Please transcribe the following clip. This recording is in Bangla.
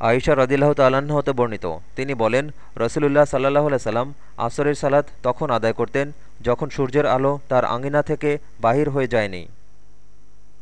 আয়েশা রদিল্লাহ তাল্লাহ্ন হতে বর্ণিত। তিনি বলেন, রসুলুল্লাহ সাল্লাহ সাল্লাম আসরের সালাত তখন আদায় করতেন যখন সূর্যের আলো তার আঙিনা থেকে বাহির হয়ে যায়নি।